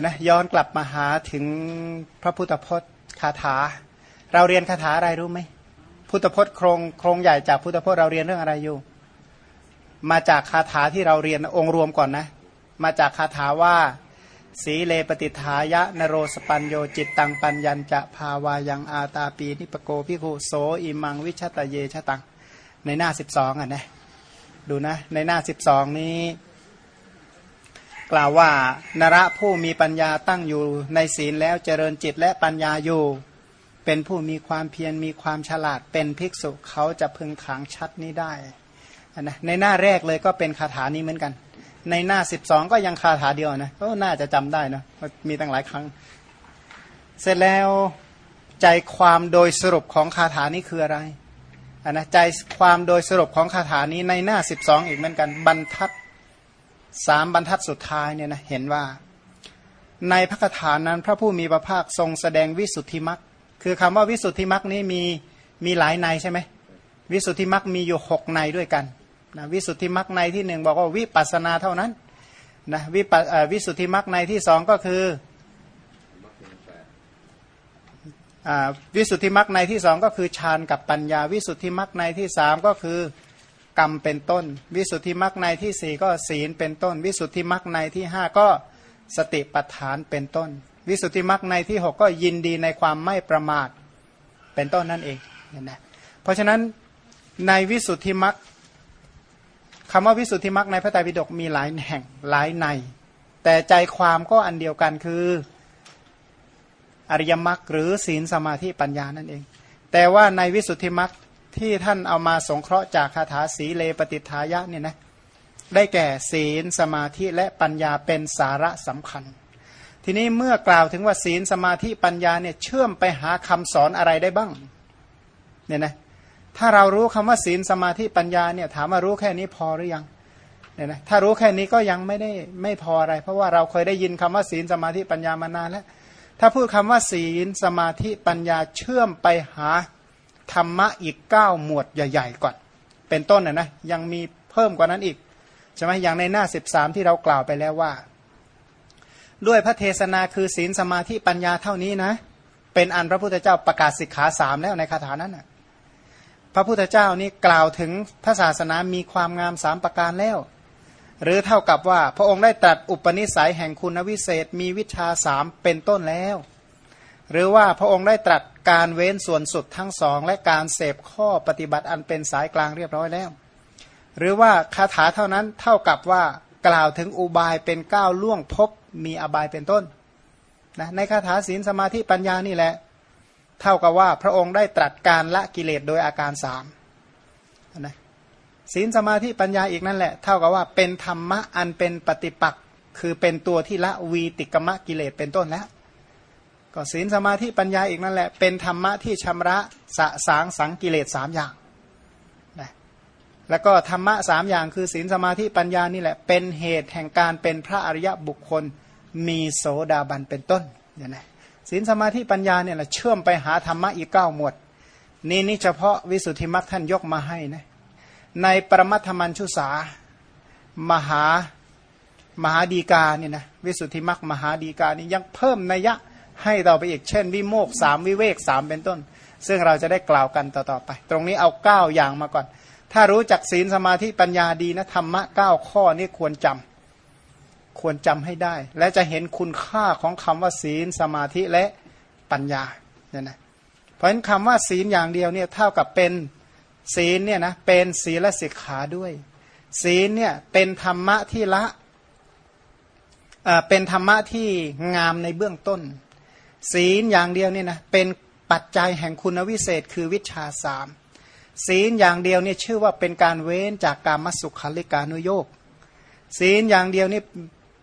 นะย้อนกลับมาหาถึงพระพุทธพจน์คาถา เราเรียนคาถาอะไรรู้ไหมพุทธพจน์โครงโครงใหญ่จากพุทธพจน์เราเรียนเรื่องอะไรอยู่ มาจากคาถาที่เราเรียนองค์รวมก่อนนะ มาจากคาถาว่าสีเลปฏิทายะนโรสปัญโยจิตตังปัญญัญจะภาวายังอาตาปีนิปโกพิคุโสอิมังวิชตเยชะตังในหน้าสิบสองอะนะ ดูนะ ในหน้าสิบสองนี้ กล่าวว่านระผู้มีปัญญาตั้งอยู่ในศีลแล้วเจริญจิตและปัญญาอยู่ เป็นผู้มีความเพียรมีความฉลาดเป็นภิกษุเขาจะพึงขังชัดนี้ได้นะในหน้าแรกเลยก็เป็นคาถานี้เหมือนกัน ในหน้าสิบสองก็ยังคาถาเดียวนะก็น่าจะจำได้นะมีตั้งหลายครั้ง เสร็จแล้วใจความโดยสรุปของคาถานี้คืออะไรอันนะใจความโดยสรุปของคาถานี้ในหน้าสิบสองอีกเหมือนกัน บรรทัด สามบรรทัดสุดท้ายเนี่ยนะเห็นว่า ในพระคาถานั้นพระผู้มีพระภาคทรงแสดงวิสุทธิมรรคคือคำว่าวิสุทธิมรรคนี้มีมีหลายในใช่ไหมวิสุทธิมรรคมีอยู่หกในด้วยกันนะวิสุทธิมรรคในที่หนึ่งบอกว่าวิปัสนาเท่านั้นนะวิปวิสุทธิมรรคในที่สองก็คือวิสุทธิมรรคในที่สองก็คือฌานกับปัญญา วิสุทธิมรรคในที่สามก็คือ กรรมเป็นต้น วิสุทธิมรรคในที่สี่ก็ศีลเป็นต้น วิสุทธิมรรคในที่ห้าก็สติปัฏฐานเป็นต้น วิสุทธิมรรคในที่หกก็ยินดีในความไม่ประมาทเป็นต้นนั่นเองเห็นไหมเพราะฉะนั้นในวิสุทธิมรรคคำว่าวิสุทธิมรรคในพระไตรปิฎกมีหลายแห่งหลายใน แต่ใจความก็อันเดียวกันคืออริยมรรคหรือศีลสมาธิปัญญานั่นเอง แต่ว่าในวิสุทธิมรรค ที่ท่านเอามาสงเคราะห์จากคาถาสีเลปฏิทายะเนี่ยนะได้แก่ศีลสมาธิและปัญญาเป็นสาระสำคัญ ทีนี้เมื่อกล่าวถึงว่าศีลสมาธิปัญญาเนี่ยเชื่อมไปหาคำสอนอะไรได้บ้างเนี่ยนะถ้าเรารู้คำว่าศีลสมาธิปัญญาเนี่ยถามว่ารู้แค่นี้พอหรือยังเนี่ยนะถ้ารู้แค่นี้ก็ยังไม่ได้ไม่พออะไร เพราะว่าเราเคยได้ยินคำว่าศีลสมาธิปัญญามานานแล้ว ถ้าพูดคำว่าศีลสมาธิปัญญาเชื่อมไปหา ธรรมะอีกเก้าหมวดใหญ่ ๆ ก่อน เป็นต้นนะนะยังมีเพิ่มกว่านั้นอีกใช่ไหมอย่างในหน้าสิบสามที่เรากล่าวไปแล้วว่า ด้วยพระเทศนาคือศีลสมาธิปัญญาเท่านี้นะ เป็นอันพระพุทธเจ้าประกาศสิกขาสามแล้วในคาถานั้นนะพระพุทธเจ้านี่กล่าวถึงพระศาสนามีความงามสามประการแล้ว หรือเท่ากับว่าพระองค์ได้ตรัสอุปนิสัยแห่งคุณวิเศษมีวิชาสามเป็นต้นแล้ว หรือว่าพระองค์ได้ตรัส การเว้นส่วนสุดทั้งสอง และการเสพข้อปฏิบัติอันเป็นสายกลางเรียบร้อยแล้ว หรือว่าคาถาเท่านั้นเท่ากับว่ากล่าวถึงอุบายเป็นก้าวล่วงพบมีอบายเป็นต้นนะในคาถาศีลสมาธิปัญญานี่แหละ เท่ากับว่าพระองค์ได้ตรัสการละกิเลสโดยอาการสามนะศีลสมาธิปัญญาอีกนั่นแหละ เท่ากับว่าเป็นธรรมะอันเป็นปฏิปักษ์คือเป็นตัวที่ละวีติกมะกิเลสเป็นต้นแล้ว ก็ศีลสมาธิปัญญาอีกนั่นแหละ เป็นธรรมะที่ชำระสะสางสังกิเลสสามอย่างนะแล้วก็ธรรมะสามอย่างคือศีลสมาธิปัญญานี่แหละ เป็นเหตุแห่งการเป็นพระอริยบุคคลมีโสดาบันเป็นต้นเนี่ยนะศีลสมาธิปัญญาเนี่ยแหละเชื่อมไปหาธรรมะอีกเก้าหมวด นี่นี่เฉพาะวิสุทธิมรรคท่านยกมาให้นะในปรมัตถมัญชุสามหามหาดีกาเนี่ยนะวิสุทธิมรรคมหาดีกานี่ยังเพิ่มนัยยะ ให้ต่อไปอีกเช่น วิโมกสามวิเวกสามเป็นต้น ซึ่งเราจะได้กล่าวกันต่อๆไป ตรงนี้เอาเก้าอย่างมาก่อน ถ้ารู้จักศีลสมาธิปัญญาดีนะธรรมะเก้าข้อนี่ควรจำควรจำให้ได้ และจะเห็นคุณค่าของคำว่าศีลสมาธิและปัญญาเนี่ยนะเพราะฉะนั้นคำว่าศีลอย่างเดียวเนี่ยเท่ากับเป็นศีลเนี่ยนะเป็นศีลสิกขาด้วย ศีลเนี่ยเป็นธรรมะที่ละเป็นธรรมะที่งามในเบื้องต้น ศีลอย่างเดียวเนี่ยนะเป็นปัจจัยแห่งคุณวิเศษคือวิชาสามศีลอย่างเดียวเนี่ยชื่อว่าเป็นการเว้นจากการมสุขาริการุโยกศีลอย่างเดียวนี่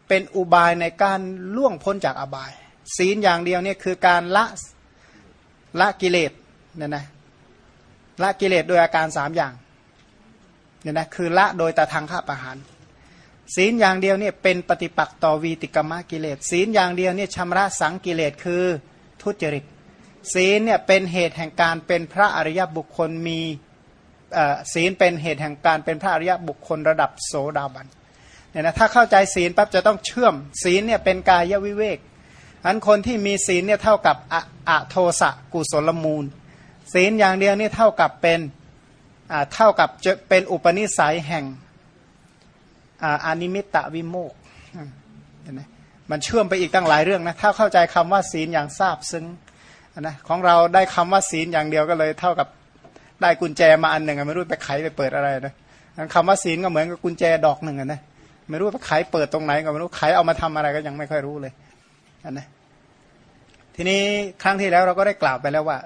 เป็นอุบายในการล่วงพ้นจากอบาย ศีลอย่างเดียวเนี่ยคือการละละกิเลสเนี่ยนะละกิเลสโดยอาการสามอย่างเนี่ยนะคือละโดยตาทางข้าประหาร ศีลอย่างเดียวเนี่ยเป็นปฏิปักษ์ต่อวีติกรรมกิเลส ศีลอย่างเดียวเนี่ยชำระสังกิเลสคือทุจริต ศีลเนี่ยเป็นเหตุแห่งการเป็นพระอริยบุคคลมีศีลเป็นเหตุแห่งการเป็นพระอริยบุคคลระดับโสดาบันเนี่ยนะถ้าเข้าใจศีลปั๊บจะต้องเชื่อม ศีลเนี่ยเป็นกายวิเวกอันคนที่มีศีลเนี่ยเท่ากับอะอะโทสะกุศลมูล ศีลอย่างเดียวนี่เท่ากับเป็นเท่ากับจะเป็นอุปนิสัยแห่ง อานิมิตตวิโมกเห็นไหมมันเชื่อมไปอีกตั้งหลายเรื่องนะถ้าเข้าใจคำว่าศีลอย่างทราบซึ้งนะของเราได้คำว่าศีลอย่างเดียวก็เลยเท่ากับได้กุญแจมาอันหนึ่งไม่รู้ไปไขไปเปิดอะไรนะคำว่าศีลก็เหมือนกับกุญแจดอกหนึ่งนะไม่รู้ไปไขเปิดตรงไหนก็ไม่รู้ไขเอามาทำอะไรก็ยังไม่ค่อยรู้เลยนะทีนี้ครั้งที่แล้วเราก็ได้กล่าวไปแล้วว่า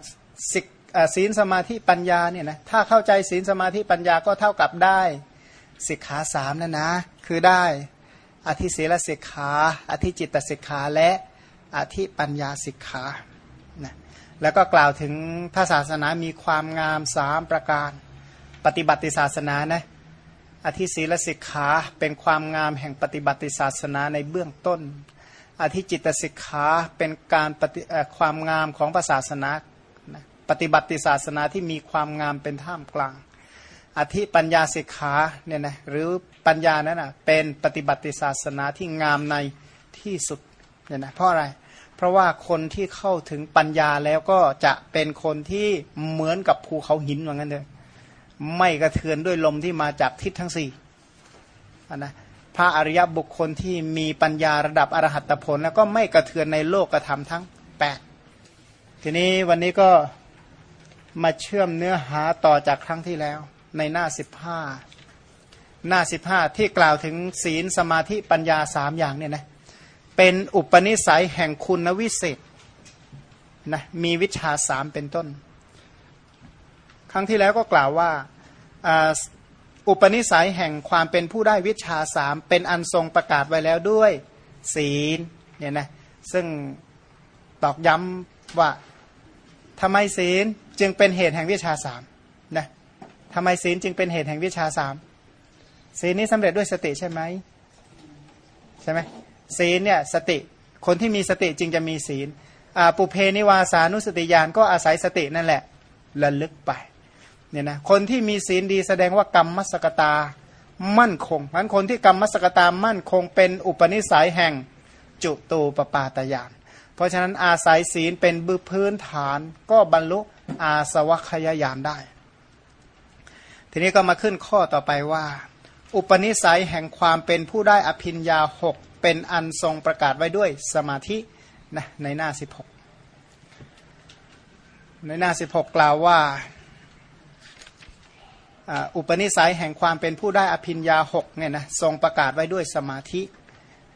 ศีลสมาธิปัญญาเนี่ยนะถ้าเข้าใจศีลสมาธิปัญญาก็เท่ากับได้ สิกขาสามนะนะ คือได้อธิศีลสิกขาอธิจิตสิกขาและอธิปัญญาสิกขานะแล้วก็กล่าวถึงพระศาสนามีความงามสามประการ ปฏิบัติศาสนานะอธิศีลสิกขาเป็นความงามแห่งปฏิบัติศาสนาในเบื้องต้น อธิจิตสิกขาเป็นการปฏิความงามของศาสนา ปฏิบัติศาสนาที่มีความงามเป็นท่ามกลาง อธิปัญญาสิกขาเนี่ยนะหรือปัญญานั้นนะเป็นปฏิบัติศาสนาที่งามในที่สุดเนี่ยนะเพราะอะไร เพราะว่าคนที่เข้าถึงปัญญาแล้วก็จะเป็นคนที่เหมือนกับภูเขาหินเหมือนกันเลยไม่กระเทือนด้วยลมที่มาจากทิศทั้งสี่นะพระอริยบุคคลที่มีปัญญาระดับอรหัตผล แล้วก็ไม่กระเทือนในโลกกระทำทั้ง 8 ทีนี้วันนี้ก็มาเชื่อมเนื้อหาต่อจากครั้งที่แล้ว ในหน้า15หน้า15ที่กล่าวถึงศีลสมาธิปัญญาสามอย่างเนี่ยนะเป็นอุปนิสัยแห่งคุณวิเศษนะมีวิชาสามเป็นต้น ครั้งที่แล้วก็กล่าวว่าอุปนิสัยแห่งความเป็นผู้ได้วิชาสามเป็นอันทรงประกาศไว้แล้วด้วยศีลเนี่ยนะซึ่งตอกย้ำว่าทำไมศีลจึงเป็นเหตุแห่งวิชาสามนะ ทำไมศีลจึงเป็นเหตุแห่งวิชาสามศีลนี้สำเร็จด้วยสติใช่ไหมใช่ไหมศีลเนี่ยสติคนที่มีสติจึงจะมีศีลปุเพนิวาสานุสติญาณก็อาศัยสตินั่นแหละระลึกไปเนี่ยนะคนที่มีศีลดีแสดงว่ากรรมมัสกตามั่นคงเพราะคนที่กรรมมัสกตามั่นคงเป็นอุปนิสัยแห่งจุตูปปาตยานเพราะฉะนั้นอาศัยศีลเป็นบื้พื้นฐานก็บรรลุอาสวัคยายานได้ ทีนี้ก็มาขึ้นข้อต่อไปว่า อุปนิสัยแห่งความเป็นผู้ได้อภิญญาหกเป็นอันทรงประกาศไว้ด้วยสมาธินะในหน้า 16 ในหน้า 16 กล่าวว่าอุปนิสัยแห่งความเป็นผู้ได้อภิญญาหกเนี่ยนะทรงประกาศไว้ด้วยสมาธิ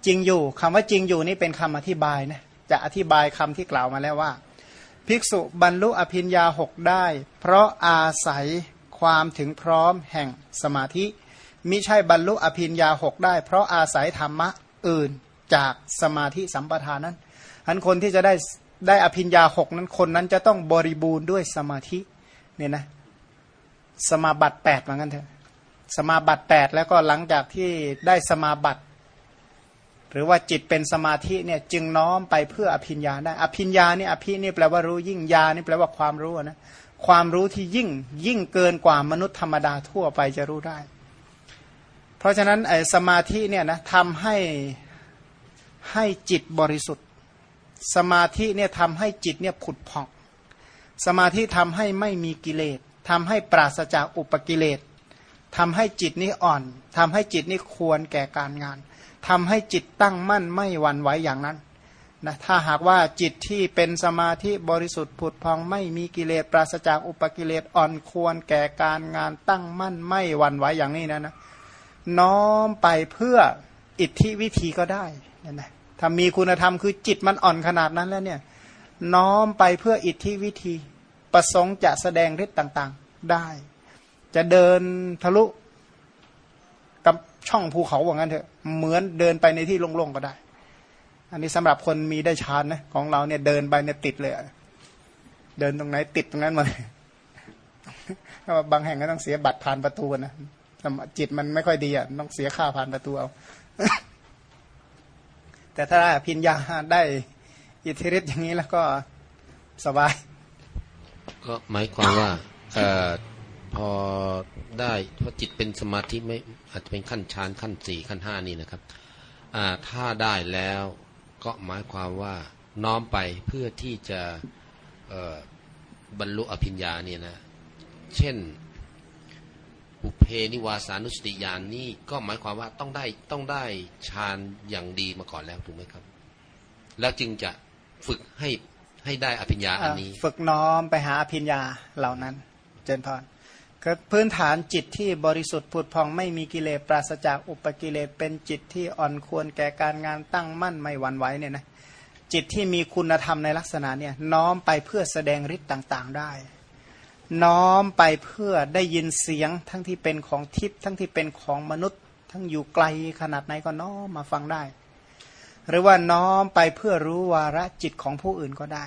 จริงอยู่คำว่าจริงอยู่นี่เป็นคำอธิบายนะจะอธิบายคำที่กล่าวมาแล้วว่า ภิกษุบรรลุอภิญญาหกได้ เพราะอาศัย ความถึงพร้อมแห่งสมาธิมิใช่บรรลุอภิญญาหกได้ เพราะอาศัยธรรมะอื่นจากสมาธิสัมปทานนั้นอันคนที่จะได้ได้อภิญญาหกนั้นคนนั้นจะต้องบริบูรณ์ด้วยสมาธิเนี่ยนะสมาบัติแปดเหมือนกันเถอะสมาบัติแปดแล้วก็หลังจากที่ได้สมาบัติหรือว่าจิตเป็นสมาธิเนี่ยจึงน้อมไปเพื่ออภิญญาได้ อภิญญานี่อภินี่แปลว่ารู้ยิ่งยานี่แปลว่าความรู้นะ ความรู้ที่ยิ่งยิ่งเกินกว่ามนุษย์ธรรมดาทั่วไปจะรู้ได้ เพราะฉะนั้นไอ้สมาธิเนี่ยนะทำให้ให้จิตบริสุทธิ์ สมาธิเนี่ยทำให้จิตเนี่ยผุดผ่อง สมาธิทำให้ไม่มีกิเลสทำให้ปราศจากอุปกิเลสทำให้จิตนี้อ่อนทำให้จิตนี้ควรแก่การงานทำให้จิตตั้งมั่นไม่หวั่นไหวอย่างนั้น นะถ้าหากว่าจิตที่เป็นสมาธิบริสุทธิ์ผุดพองไม่มีกิเลสปราศจากอุปกิเลสอ่อนควรแก่การงานตั้งมั่นไม่หวั่นไหวอย่างนี้นะนะน้อมไปเพื่ออิทธิวิธีก็ได้นะนะถ้ามีคุณธรรมคือจิตมันอ่อนขนาดนั้นแล้วเนี่ยน้อมไปเพื่ออิทธิวิธี ประสงค์จะแสดงฤทธิ์ต่างๆได้ จะเดินทะลุกับช่องภูเขาว่างั้นเถอะเหมือนเดินไปในที่โล่งๆก็ได้ อันนี้สำหรับคนมีได้ฌานนะของเราเนี่ยเดินไปเนี่ยติดเลย เดินตรงไหนติดตรงนั้นหมาบางแห่งก็ต้องเสียบัตรผ่านประตูนะจิตมันไม่ค่อยดีอะต้องเสียค่าผ่านประตูเอาแต่ถ้าพิญญาได้อิทธิฤทธิ์อย่างนี้แล้วก็สบาย ก็หมายความว่าพอได้เพราะจิตเป็นสมาธิไม่อาจจะเป็นขั้นฌานขั้นสี่ขั้นห้านี่นะครับ อ่าถ้าได้แล้ว ก็หมายความว่าน้อมไปเพื่อที่จะบรรลุอภิญญาเนี่ยนะ เช่นบุเพนิวาสานุสติญาณนี่ก็หมายความว่าต้องได้ต้องได้ฌานอย่างดีมาก่อนแล้วถูกไหมครับ แล้วจึงจะฝึกให้ให้ได้อภิญญาอันนี้ ฝึกน้อมไปหาอภิญญาเหล่านั้น เจนพร พื้นฐานจิตที่บริสุทธิ์ผุดพองไม่มีกิเลสปราศจากอุปกิเลสเป็นจิตที่อ่อนควรแก่การงานตั้งมั่นไม่หวั่นไหวเนี่ยนะจิตที่มีคุณธรรมในลักษณะเนี่ยน้อมไปเพื่อแสดงฤทธิ์ต่างๆได้ น้อมไปเพื่อได้ยินเสียงทั้งที่เป็นของทิพย์ทั้งที่เป็นของมนุษย์ ทั้งอยู่ไกลขนาดไหนก็น้อมมาฟังได้ หรือว่าน้อมไปเพื่อรู้วาระจิตของผู้อื่นก็ได้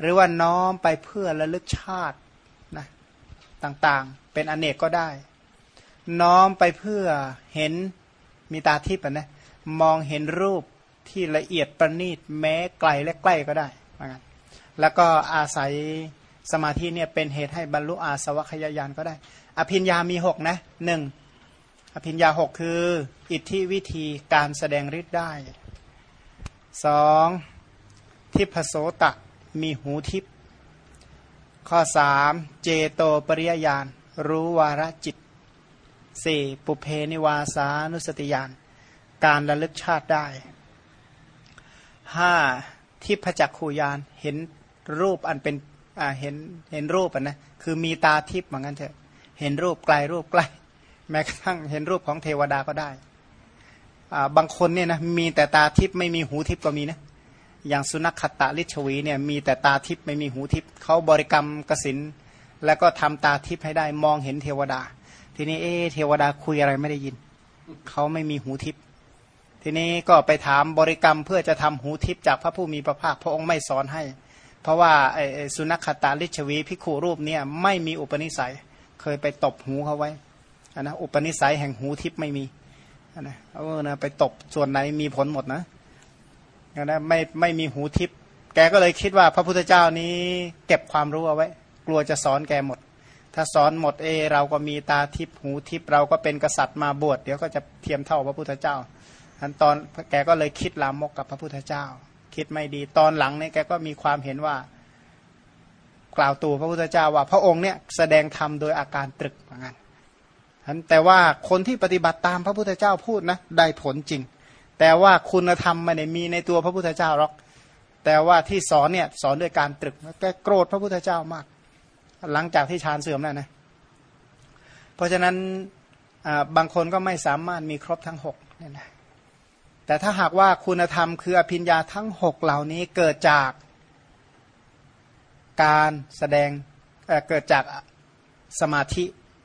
หรือว่าน้อมไปเพื่อระลึกชาติ ต่างๆ เป็นอเนกก็ได้ น้อมไปเพื่อเห็นมีตาทิพย์นะมองเห็นรูปที่ละเอียดประณีตแม้ไกลและใกล้ก็ได้เหมือนกันแล้วก็อาศัยสมาธิเนี่ยเป็นเหตุให้บรรลุอาสวัคยายานก็ได้ อภิญญามีหกนะหนึ่งอภิญญาหกคือ อิทธิวิธีการแสดงฤทธิ์ได้สองทิพโสตะมีหูทิพ ข้อสามเจโตปริยญาณรู้วาระจิตสี่ปุเพนิวาสานุสติญาณการระลึกชาติได้ห้าทิพจักขูยานเห็นรูปอันเป็นอ่าเห็นเห็นรูปอะนะคือมีตาทิพย์เหมือนกันเถอะเห็นรูปไกลรูปใกล้แม้กระทั่งเห็นรูปของเทวดาก็ได้อ่าบางคนเนี่ยนะมีแต่ตาทิพย์ไม่มีหูทิพย์ก็มีนะ อย่างสุนัขขตะลิชวีเนี่ยมีแต่ตาทิพย์ไม่มีหูทิพย์เขาบริกรรมกสินแล้วก็ทำตาทิพย์ให้ได้มองเห็นเทวดา ทีนี้เอเทวดาคุยอะไรไม่ได้ยิน เขาไม่มีหูทิพย์ทีนี้ก็ไปถามบริกรรมเพื่อจะทำหูทิพย์จากพระผู้มีพระภาคพระองค์ไม่สอนให้ เพราะว่าไอ้สุนัขตาลิชวีพิคูรูปเนี่ยไม่มีอุปนิสัยเคยไปตบหูเขาไว้นะอุปนิสัยแห่งหูทิพย์ไม่มีนะเออนะไปตบส่วนไหนมีผลหมดนะ นะไม่ไม่มีหูทิพย์แกก็เลยคิดว่าพระพุทธเจ้านี้เก็บความรู้เอาไว้ กลัวจะสอนแกหมด ถ้าสอนหมดเอ เราก็มีตาทิพย์หูทิพย์เราก็เป็นกษัตริย์มาบวชเดี๋ยวก็จะเทียมเท่าพระพุทธเจ้าอันตอนแกก็เลยคิดลามกกับพระพุทธเจ้า คิดไม่ดีตอนหลังเนี่ยแกก็มีความเห็นว่า กล่าวตูพระพุทธเจ้าว่าพระองค์เนี่ยแสดงธรรมโดยอาการตรึกเหมือนกันแต่ว่าคนที่ปฏิบัติตามพระพุทธเจ้าพูดนะได้ผลจริง แต่ว่าคุณธรรมมันมีในตัวพระพุทธเจ้าหรอก แต่ว่าที่สอนเนี่ยสอนด้วยการตรึกแกโกรธพระพุทธเจ้ามาก หลังจากที่ฌานเสื่อมแล้วนะเพราะฉะนั้นบางคนก็ไม่สามารถมีครบทั้งหกเนี่ยนะแต่ถ้าหากว่าคุณธรรมคืออภิญญาทั้งหกเหล่านี้เกิดจากการแสดงเเกิดจากสมาธิ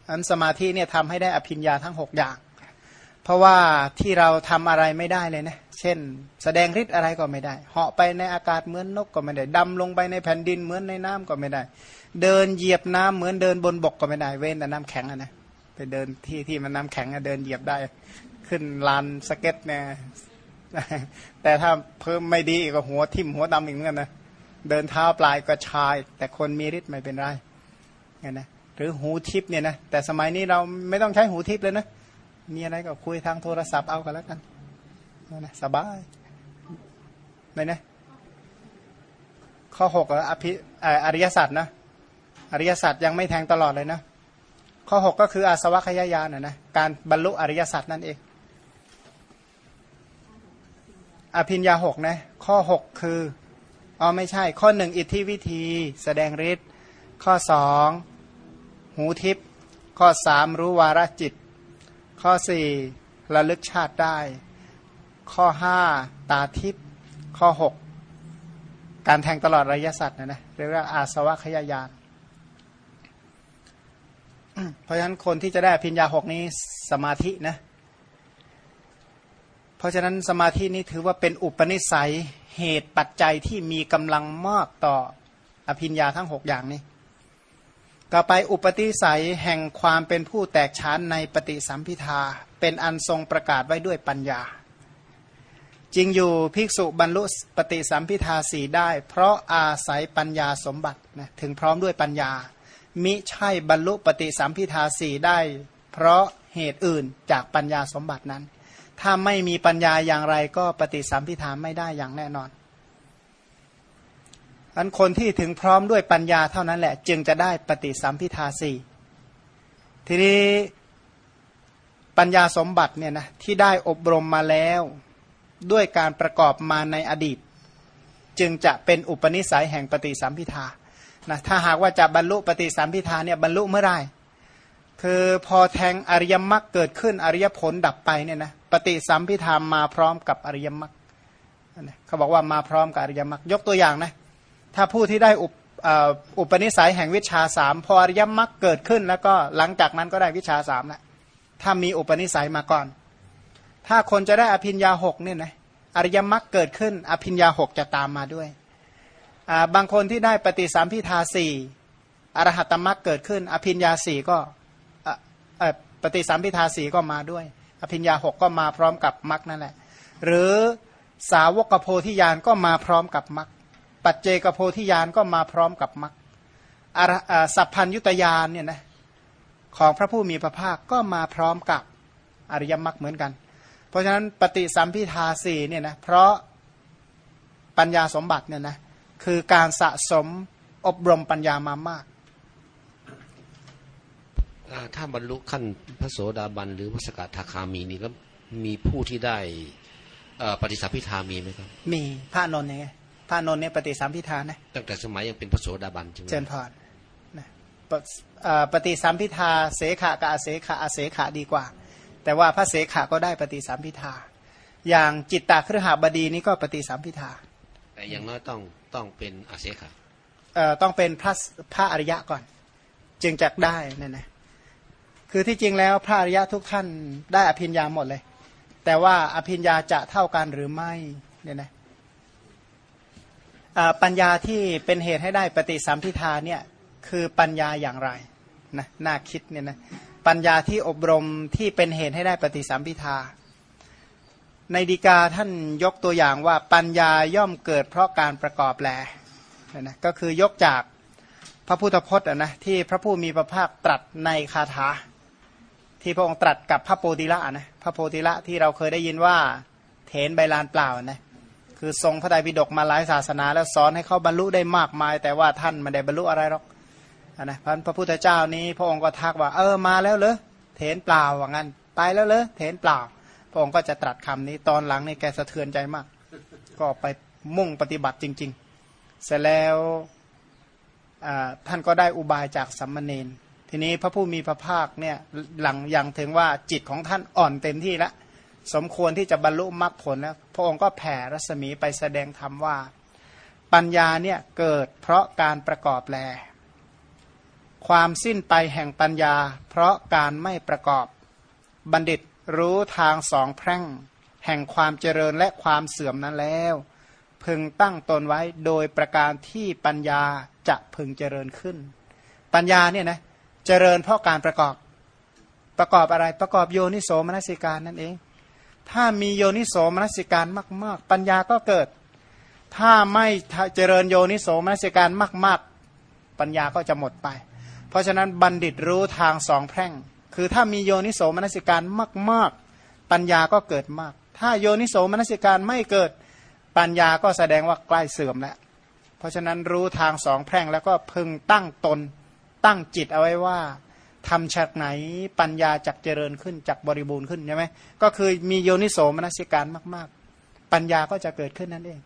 อันสมาธิเนี่ยทำให้ได้อภิญญาทั้งหกอย่าง เพราะว่าที่เราทำอะไรไม่ได้เลยนะ เช่น แสดงฤทธิ์อะไรก็ไม่ได้ เหาะไปในอากาศเหมือนนกก็ไม่ได้ดำลงไปในแผ่นดินเหมือนในน้ำก็ไม่ได้ เดินเหยียบน้ำเหมือนเดินบนบกก็ไม่ได้ เว้นแต่น้ำแข็งนะไปเดินที่ที่มันน้ำแข็งเดินเหยียบได้ ขึ้นลานสเก็ตเนี่ยแต่ถ้าเพิ่มไม่ดีก็หัวทิ่มหัวดำอีกเหมือนกันนะเดินเท้าปลายก็ชาย แต่คนมีฤทธิ์ไม่เป็นไรเงี้ยนะหรือหูทิพย์เนี่ยนะแต่สมัยนี้เราไม่ต้องใช้หูทิพย์เลยนะ มีอะไรก็คุยทางโทรศัพท์เอากันแล้วกันนะสบายไหนนะข้อหกอภิอริยสัจนะอริยสัจยังไม่แทงตลอดเลยนะ ข้อหกก็คืออาสวะขยายานนะนะการบรรลุอริยสัจนั่นเอง อภิญญาหกนะข้อหกคืออ๋อไม่ใช่ ข้อหนึ่งอิทธิวิธี แสดงฤทธิ์ข้อสองหูทิพย์ข้อสามรู้วาระจิต ข้อสี่ระลึกชาติได้ ข้อห้าตาทิพย์ข้อหกการแทงตลอดระยะสัตว์นะนะเรียกว่าอาสวะขยายานเพราะฉะนั้นคนที่จะได้พิญญาหกนี้สมาธินะ เพราะฉะนั้นสมาธินี้ถือว่าเป็นอุปนิสัยเหตุปัจจัยที่มีกำลังมากต่ออภิญญาทั้งหกอย่างนี้ ต่อไปอุปติสัยแห่งความเป็นผู้แตกฉานในปฏิสัมพิทา เป็นอันทรงประกาศไว้ด้วยปัญญา จริงอยู่ภิกษุบรรลุปฏิสัมพิทาสีได้ เพราะอาศัยปัญญาสมบัตินะถึงพร้อมด้วยปัญญา มิใช่บรรลุปฏิสัมพิทาสี่ได้ เพราะเหตุอื่นจากปัญญาสมบัตินั้น ถ้าไม่มีปัญญาอย่างไรก็ปฏิสัมพิทาไม่ได้อย่างแน่นอน อันคนที่ถึงพร้อมด้วยปัญญาเท่านั้นแหละ จึงจะได้ปฏิสัมพิทาสี่ทีนี้ปัญญาสมบัติเนี่ยนะที่ได้อบรมมาแล้วด้วยการประกอบมาในอดีต จึงจะเป็นอุปนิสัยแห่งปฏิสัมพิทานะถ้าหากว่าจะบรรลุปฏิสัมพิทาเนี่ยบรรลุเมื่อไรคือพอแทงอริยมรรคเกิดขึ้นอริยผลดับไปเนี่ยนะปฏิสัมพิธามมาพร้อมกับอริยมรรคเขาบอกว่ามาพร้อมกับอริยมรรคยกตัวอย่างนะ ถ้าผู้ที่ได้อุปอุปนิสัยแห่งวิชาสามพออริยมรรคเกิดขึ้น แล้วก็หลังจากนั้นก็ได้วิชาสามแล้วถ้ามีอุปนิสัยมาก่อน ถ้าคนจะได้อภิญญาหกเนี่ยนะอริยมรรคเกิดขึ้น อภิญญาหกจะตามมาด้วยบางคนที่ได้ปฏิสัมพิทาสี่อรหัตมรรคเกิดขึ้น อภิญญาสี่ก็ปฏิสัมพิทาสีก็มาด้วย อภิญญาหกก็มาพร้อมกับมรรคนั่นแหละ หรือสาวกโพธิญาณก็มาพร้อมกับมรรค ปัจเจกโพธิญาณก็มาพร้อมกับมรรคสัพพัญยุตยานเนี่ยนะของพระผู้มีพระภาคก็มาพร้อมกับอริยมรรคเหมือนกัน เพราะฉะนั้นปฏิสัมพิทาสีเนี่ยนะเพราะปัญญาสมบัติเนี่ยนะคือการสะสมอบรมปัญญามามากถ้าบรรลุขั้นพระโสดาบันหรือพระสกทาคามีนี่ก็มีผู้ที่ได้ปฏิสัมพิธามีไหมครับ มีพระนนท์ไง พระนนท์เนี่ยปฏิสัมพิธานะตั้งแต่สมัยยังเป็นพระโสดาบันใช่ไหมเจนพรนะปฏิสัมพิธาเสขะกับอเสขะอเสขะดีกว่า แต่ว่าพระเสขะก็ได้ปฏิสัมพิธาอย่างจิตตาครหบดีนี้ก็ปฏิสัมพิธาแต่อย่างน้อยต้องต้องเป็นอเสขะต้องเป็นพระพระอริยะก่อน จึงจะได้นั่นนะคือที่จริงแล้วพระอริยะทุกท่านได้อภิญญาหมดเลย แต่ว่าอภิญญาจะเท่ากันหรือไม่เนี่ยนะ ปัญญาที่เป็นเหตุให้ได้ปฏิสัมพิทาเนี่ยคือปัญญาอย่างไรนะน่าคิดเนี่ยนะปัญญาที่อบรมที่เป็นเหตุให้ได้ปฏิสัมพิทา ในดีกาท่านยกตัวอย่างว่าปัญญาย่อมเกิดเพราะการประกอบแลนะก็คือยกจากพระพุทธพจน์นะที่พระผู้มีพระภาคตรัสในคาถา ที่พระองค์ตรัสกับพระโพธิละนะพระโพธิละที่เราเคยได้ยินว่าเถนใบลานเปล่านะ คือทรงพระไตรปิฎกมาหลายศาสนา แล้วสอนให้เขาบรรลุได้มากมาย แต่ว่าท่านไม่ได้บรรลุอะไรหรอกนะพันพระพุทธเจ้านี้ พระองค์ก็ทักว่า เออมาแล้วเหรอเถนเปล่าว่างั้นไปแล้วเหรอเถนเปล่า พระองค์ก็จะตรัสคำนี้ตอนหลังนี่แกสะเทือนใจมาก ก็ไปมุ่งปฏิบัติจริง ๆ เสร็จแล้วท่านก็ได้อุบายจากสัมมาเนนทีนี้พระผู้มีพระภาคเนี่ยหลังยังถึงว่าจิตของท่านอ่อนเต็มที่แล้ว สมควรที่จะบรรลุมรรคผลแล้วพระองค์ก็แผ่รัศมีไปแสดงธรรมว่า ปัญญาเนี่ยเกิดเพราะการประกอบแล ความสิ้นไปแห่งปัญญา เพราะการไม่ประกอบ บัณฑิตรู้ทางสองแพร่ง แห่งความเจริญและความเสื่อมนั้นแล้ว พึงตั้งตนไว้โดยประการที่ปัญญาจะพึงเจริญขึ้น ปัญญาเนี่ยนะเจริญเพราะการประกอบ ประกอบอะไรประกอบโยนิโสมนสิการนั่นเอง ถ้ามีโยนิโสมนสิการมาก ๆ ปัญญาก็เกิด ถ้าไม่เจริญโยนิโสมนสิการมาก ๆ ปัญญาก็จะหมดไป เพราะฉะนั้นบัณฑิตรู้ทางสองแพร่ง คือถ้ามีโยนิโสมนสิการมาก ๆ ปัญญาก็เกิดมาก ถ้าโยนิโสมนสิการไม่เกิดปัญญาก็แสดงว่าใกล้เสื่อมแล้ว เพราะฉะนั้นรู้ทางสองแพร่งแล้วก็พึงตั้งตนตั้งจิตเอาไว้ว่า ทำฉากไหนปัญญาจักเจริญขึ้นจักบริบูรณ์ขึ้นใช่ไหมก็คือมีโยนิโสมนสิการมาก ๆ ปัญญาก็จะเกิดขึ้นนั่นเอง